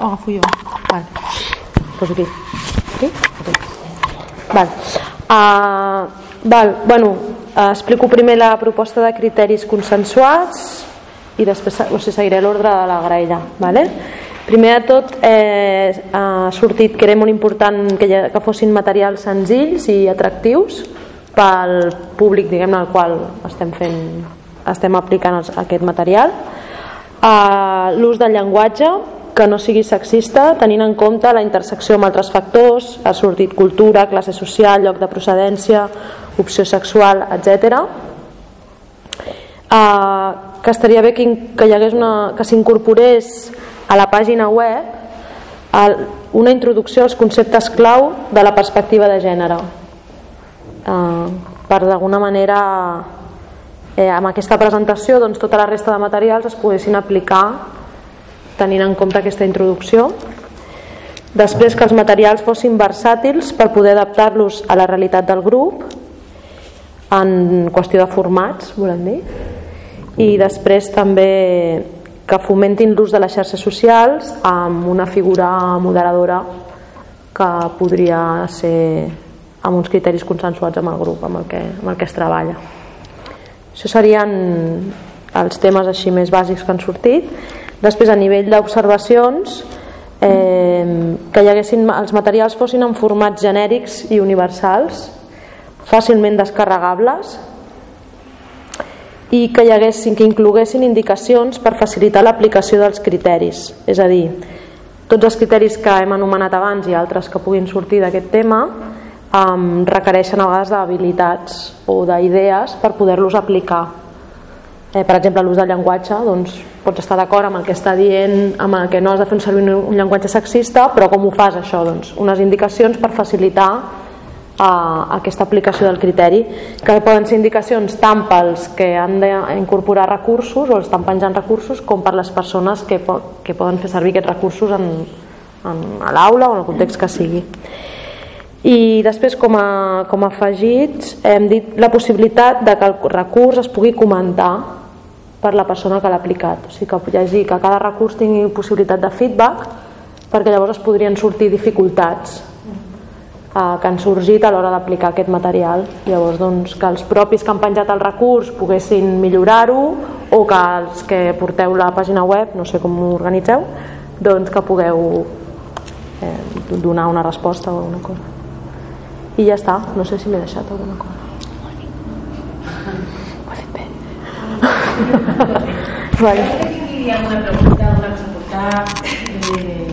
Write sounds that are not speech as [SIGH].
agafo jo. Vale. Poso aquí. Aquí? Aquí. Val. Uh, val. Bueno, uh, explico primer la proposta de criteris consensuats i després o sigui, seguiré l'ordre de la graella. Vale? Primer de tot eh, ha sortit que era molt important que, ha, que fossin materials senzills i atractius pel públic diguem al qual estem fent estem aplicant aquest material uh, l'ús del llenguatge que no sigui sexista tenint en compte la intersecció amb altres factors ha sortit cultura, classe social lloc de procedència, opció sexual etc uh, que estaria bé que, que hi hagués una, que s'incorporés a la pàgina web una introducció als conceptes clau de la perspectiva de gènere. Uh, per d'alguna manera eh, amb aquesta presentació doncs, tota la resta de materials es poguessin aplicar tenint en compte aquesta introducció. Després que els materials fossin versàtils per poder adaptar-los a la realitat del grup en qüestió de formats volem dir i després també que fomentin l'ús de les xarxes socials amb una figura moderadora que podria ser amb uns criteris consensuats amb el grup amb el que, amb el que es treballa. Això serien els temes així més bàsics que han sortit després a nivell d'observacions eh, que hi haguessin, els materials fossin en formats genèrics i universals fàcilment descarregables i que hi haguessin, que incloguessin indicacions per facilitar l'aplicació dels criteris. És a dir, tots els criteris que hem anomenat abans i altres que puguin sortir d'aquest tema um, requereixen a vegades d'habilitats o d'idees per poder-los aplicar. Eh, per exemple l'ús del llenguatge doncs, pots estar d'acord amb el que està dient amb el que no has de fer un servir un llenguatge sexista però com ho fas això? Doncs, unes indicacions per facilitar a aquesta aplicació del criteri que poden ser indicacions tant pels que han d'incorporar recursos o estan penjant recursos com per les persones que, po que poden fer servir aquests recursos en, en, a l'aula o en el context que sigui i després com a, com a afegits hem dit la possibilitat de que el recurs es pugui comentar per la persona que l'ha aplicat. O sigui que llegir que cada recurs tingui possibilitat de feedback perquè llavors es podrien sortir dificultats eh, que han sorgit a l'hora d'aplicar aquest material. Llavors doncs, que els propis que han penjat el recurs poguessin millorar-ho o que els que porteu la pàgina web no sé com ho organitzeu doncs que pugueu eh, donar una resposta o alguna cosa. I ja està, no sé si m'he deixat alguna cosa ho he fet bé [LAUGHS] vale. hi ha una pregunta una cosa a portar eh,